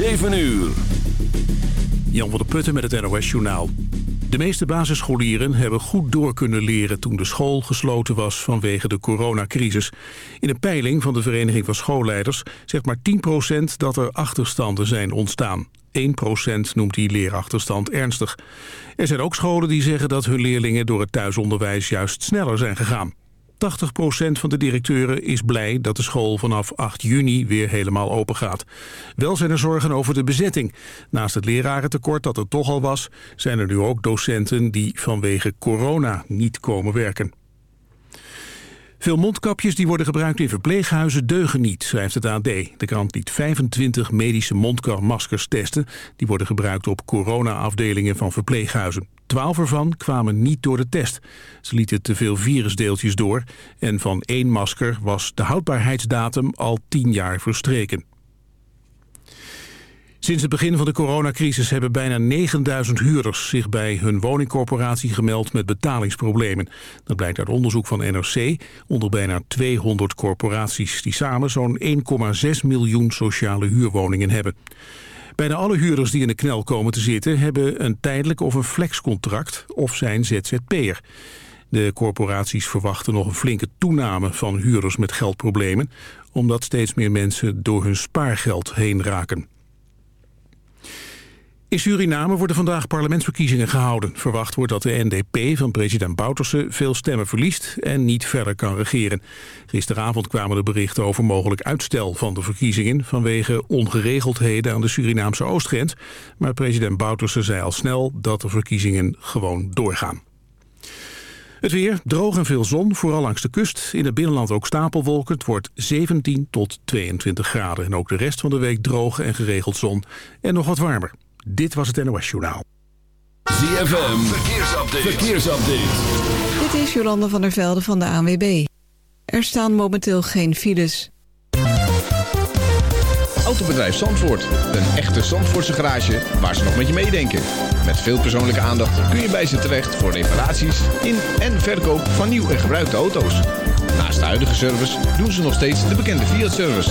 7 uur. Jan van der Putten met het NOS Journaal. De meeste basisscholieren hebben goed door kunnen leren toen de school gesloten was vanwege de coronacrisis. In een peiling van de Vereniging van Schoolleiders zegt maar 10% dat er achterstanden zijn ontstaan. 1% noemt die leerachterstand ernstig. Er zijn ook scholen die zeggen dat hun leerlingen door het thuisonderwijs juist sneller zijn gegaan. 80% van de directeuren is blij dat de school vanaf 8 juni weer helemaal open gaat. Wel zijn er zorgen over de bezetting. Naast het lerarentekort dat er toch al was... zijn er nu ook docenten die vanwege corona niet komen werken. Veel mondkapjes die worden gebruikt in verpleeghuizen deugen niet, schrijft het AD. De krant liet 25 medische mondkapmaskers testen. Die worden gebruikt op corona-afdelingen van verpleeghuizen. Twaalf ervan kwamen niet door de test. Ze lieten te veel virusdeeltjes door. En van één masker was de houdbaarheidsdatum al tien jaar verstreken. Sinds het begin van de coronacrisis hebben bijna 9000 huurders zich bij hun woningcorporatie gemeld met betalingsproblemen. Dat blijkt uit onderzoek van NRC onder bijna 200 corporaties die samen zo'n 1,6 miljoen sociale huurwoningen hebben. Bijna alle huurders die in de knel komen te zitten hebben een tijdelijk of een flexcontract of zijn ZZP'er. De corporaties verwachten nog een flinke toename van huurders met geldproblemen, omdat steeds meer mensen door hun spaargeld heen raken. In Suriname worden vandaag parlementsverkiezingen gehouden. Verwacht wordt dat de NDP van president Bouterse veel stemmen verliest en niet verder kan regeren. Gisteravond kwamen de berichten over mogelijk uitstel van de verkiezingen vanwege ongeregeldheden aan de Surinaamse oostgrens. Maar president Bouterse zei al snel dat de verkiezingen gewoon doorgaan. Het weer, droog en veel zon, vooral langs de kust. In het binnenland ook stapelwolken. Het wordt 17 tot 22 graden. En ook de rest van de week droog en geregeld zon. En nog wat warmer. Dit was het NOS Journaal. ZFM, verkeersupdate. verkeersupdate. Dit is Jolande van der Velde van de ANWB. Er staan momenteel geen files. Autobedrijf Zandvoort. Een echte Zandvoortse garage waar ze nog met je meedenken. Met veel persoonlijke aandacht kun je bij ze terecht voor reparaties in en verkoop van nieuw en gebruikte auto's. Naast de huidige service doen ze nog steeds de bekende Fiat-service.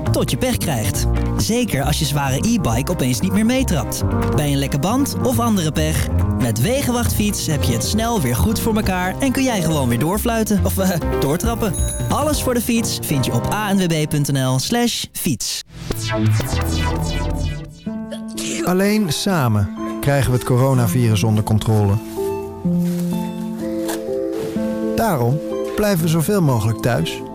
tot je pech krijgt. Zeker als je zware e-bike opeens niet meer meetrapt. Bij een lekke band of andere pech. Met Wegenwachtfiets heb je het snel weer goed voor elkaar... en kun jij gewoon weer doorfluiten of uh, doortrappen. Alles voor de fiets vind je op anwb.nl slash fiets. Alleen samen krijgen we het coronavirus onder controle. Daarom blijven we zoveel mogelijk thuis...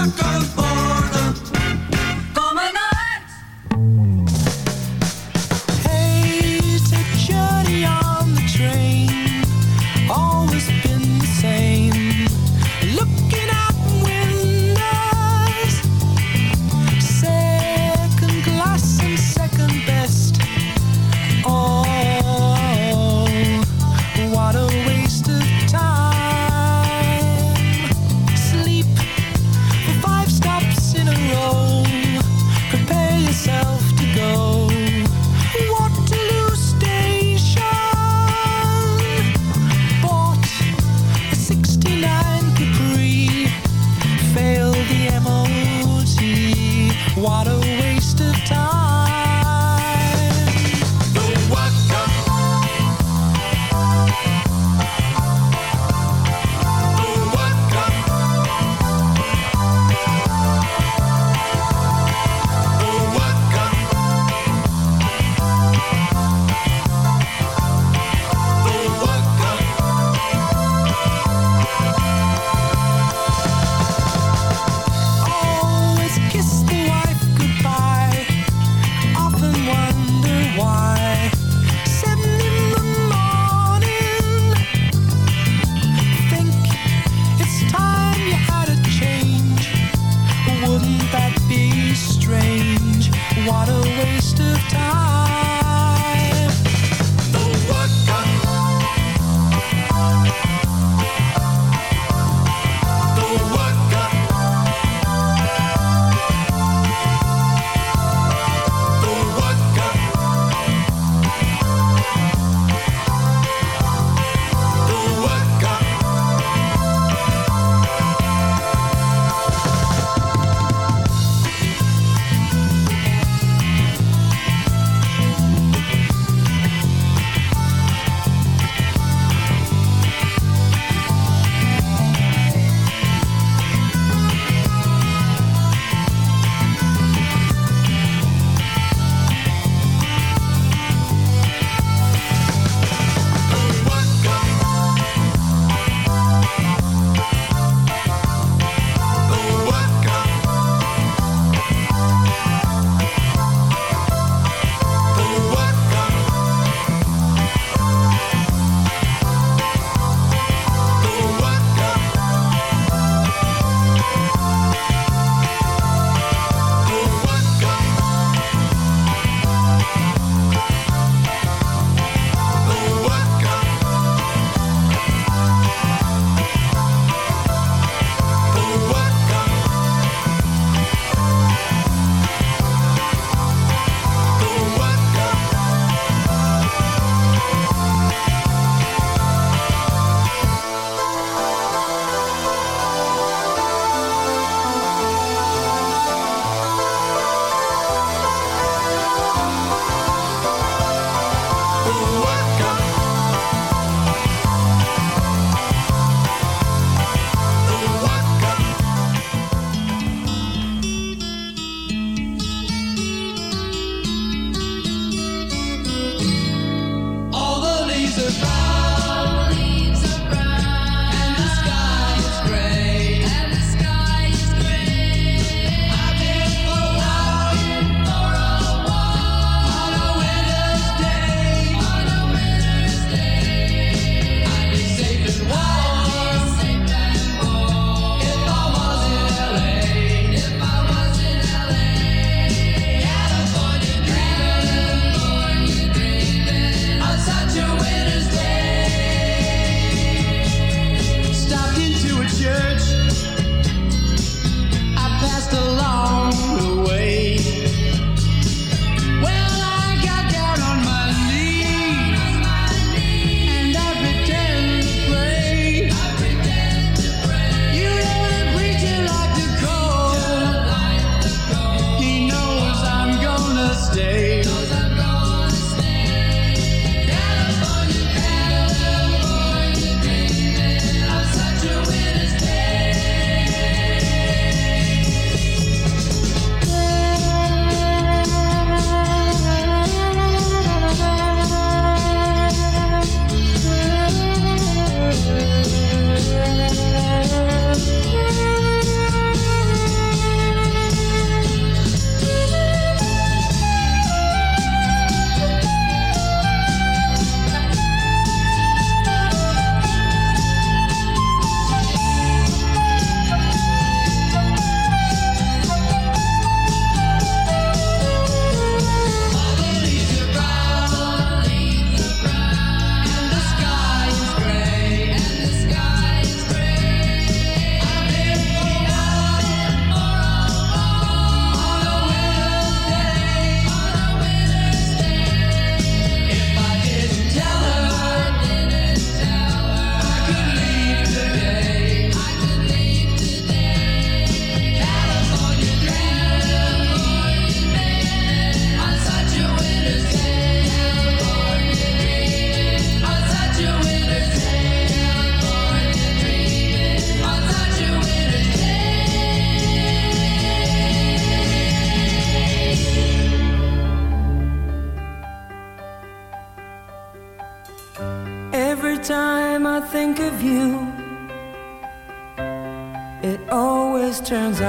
rock on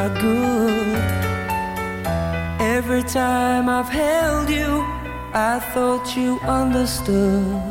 are good. Every time I've held you, I thought you understood.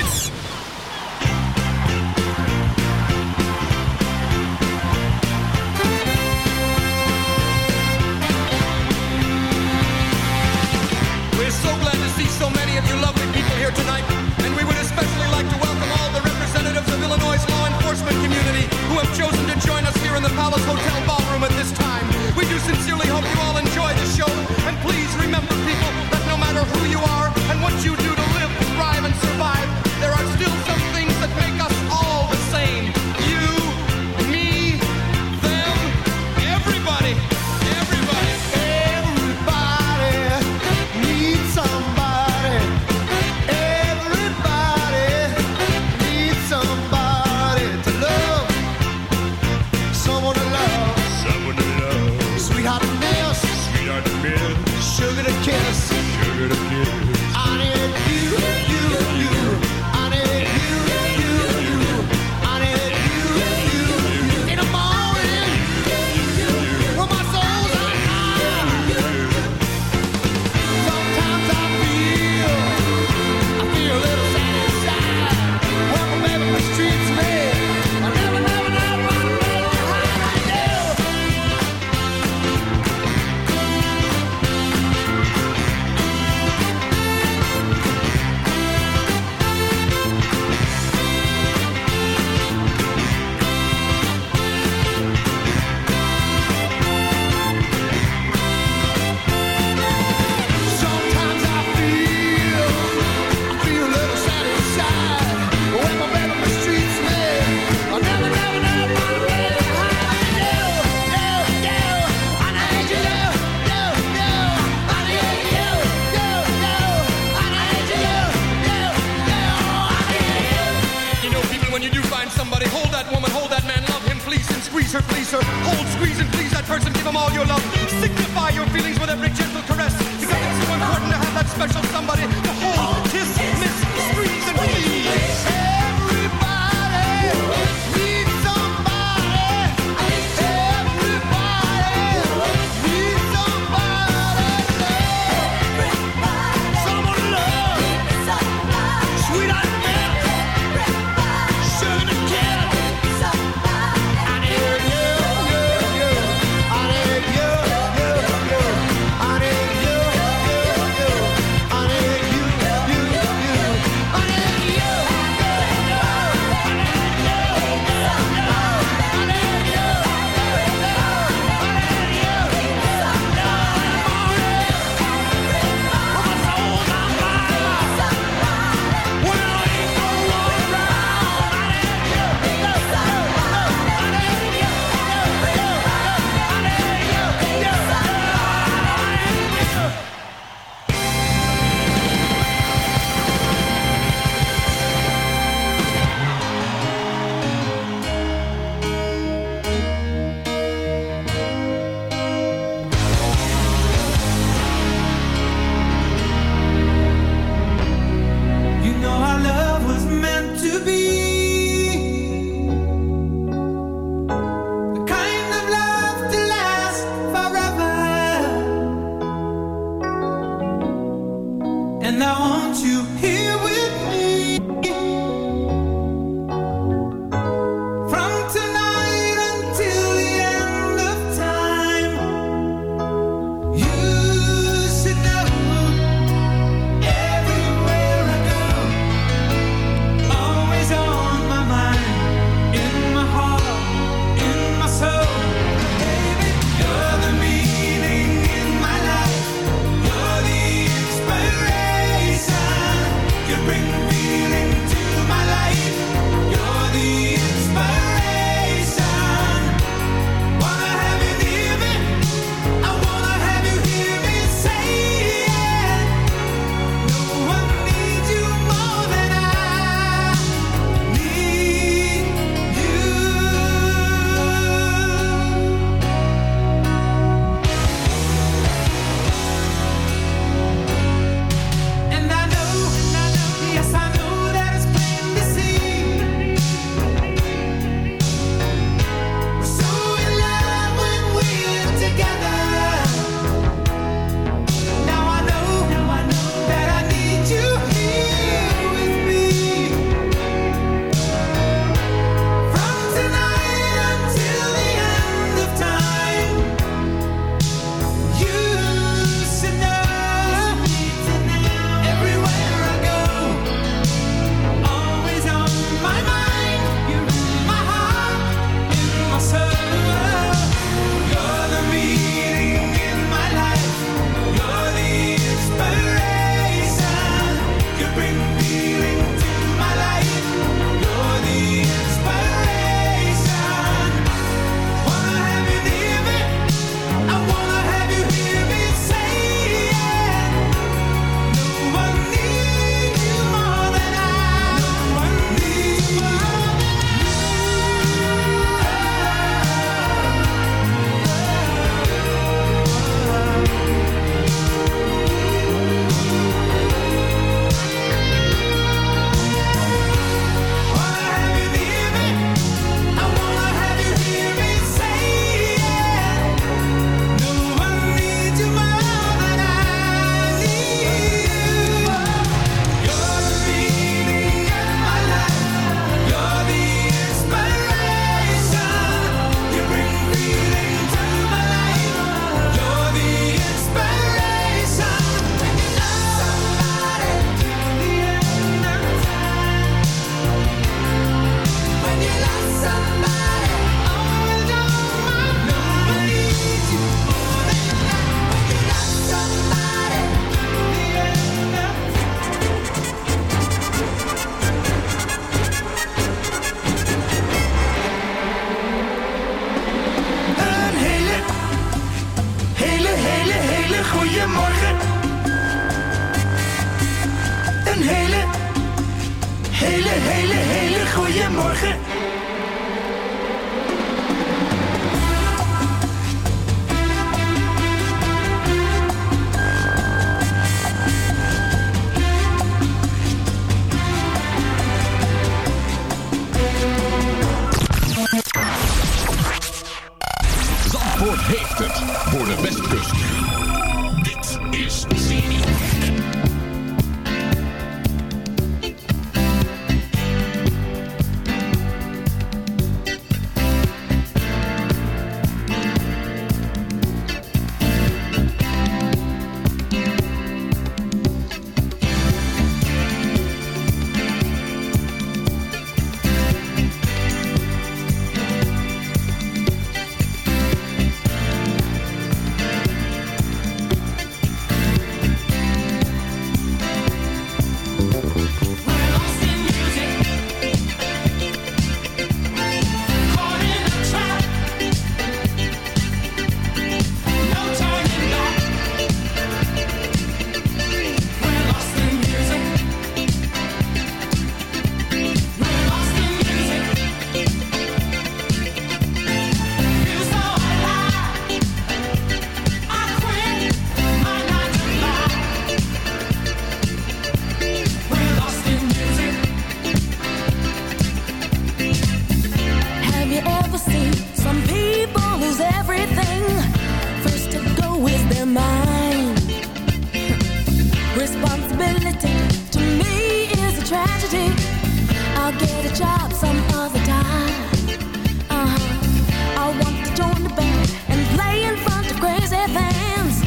Uh-huh. I want to join the band and play in front of crazy fans.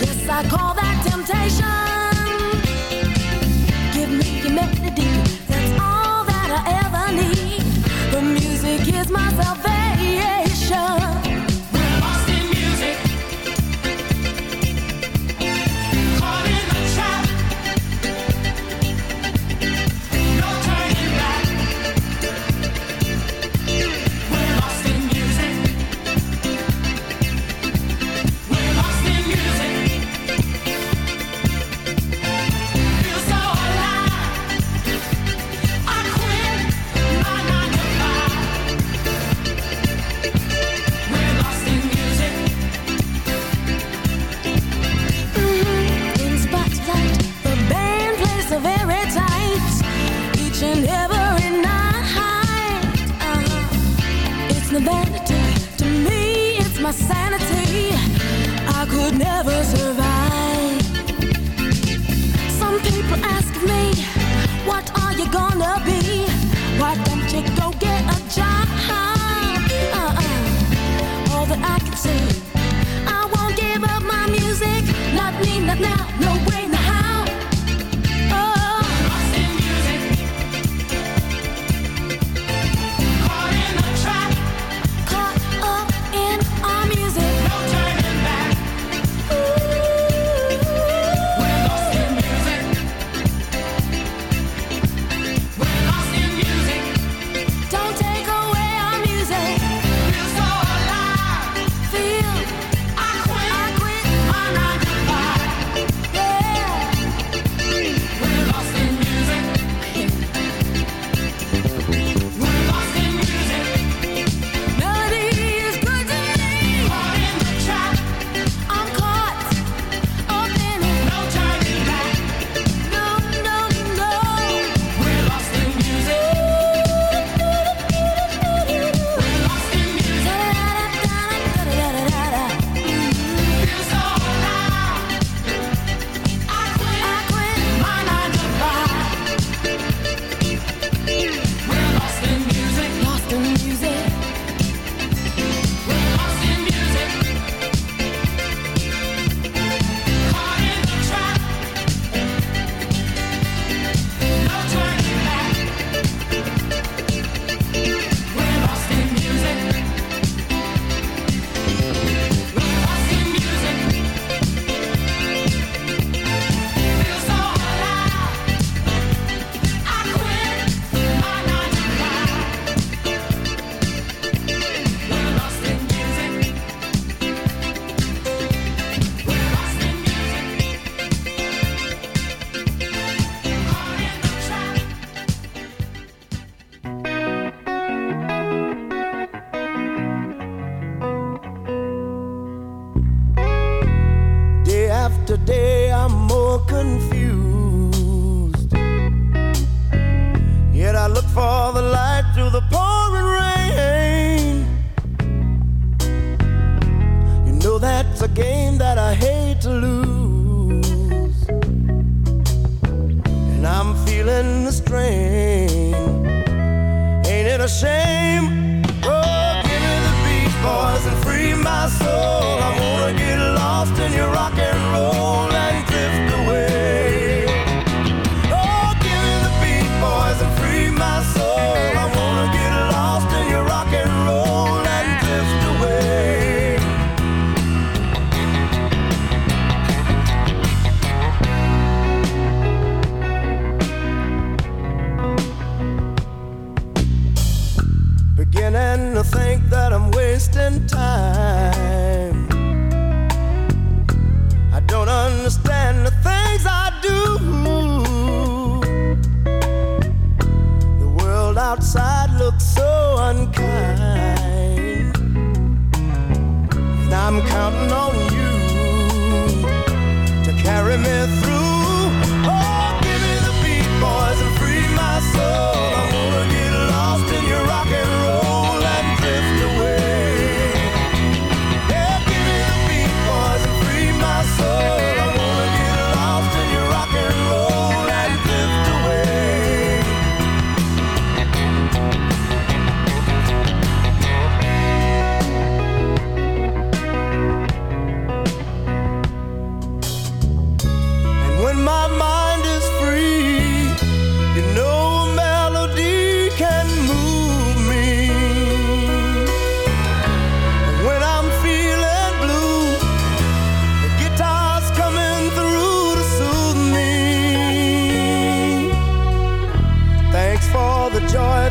Yes, I call that temptation.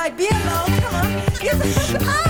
my beer, Come on.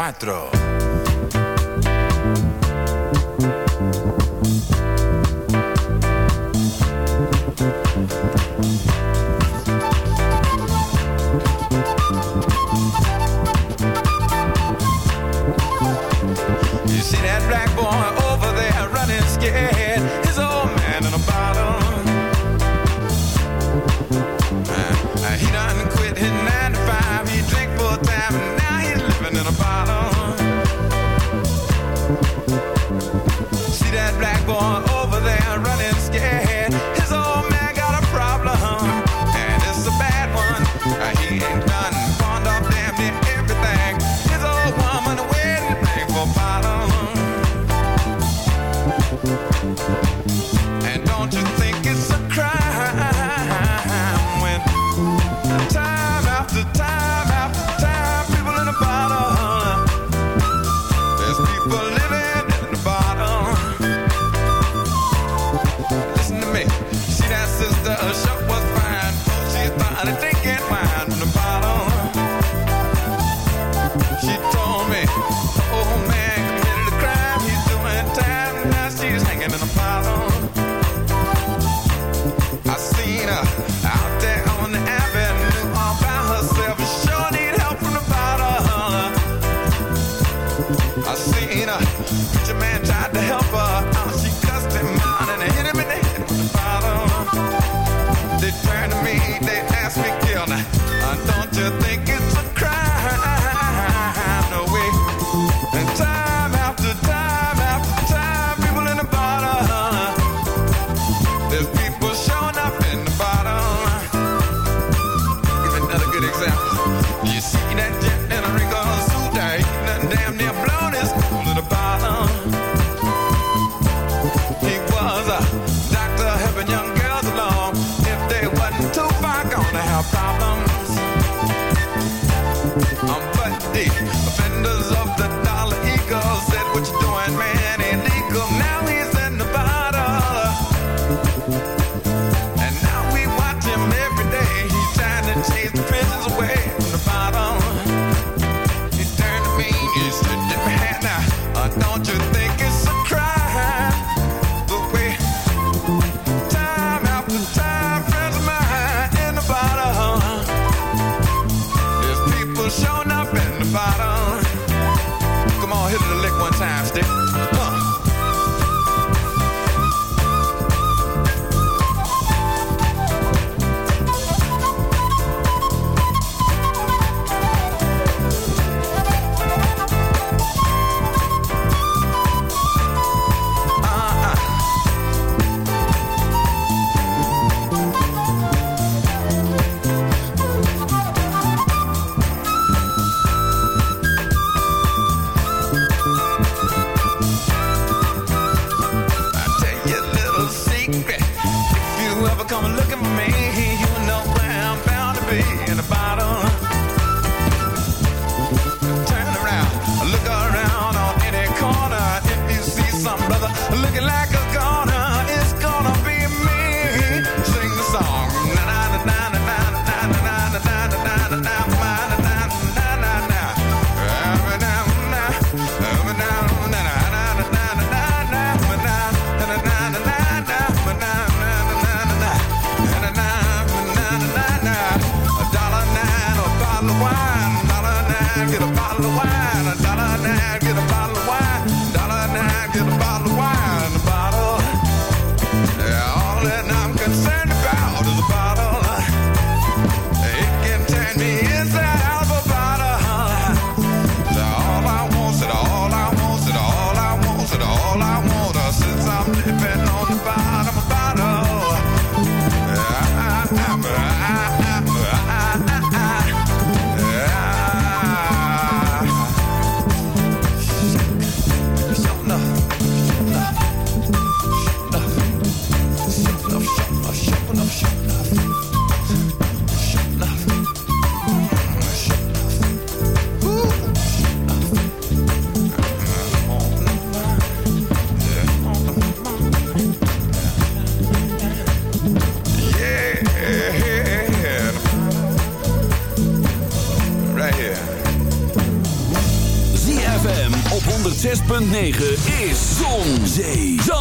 cuatro.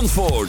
Zandvoort.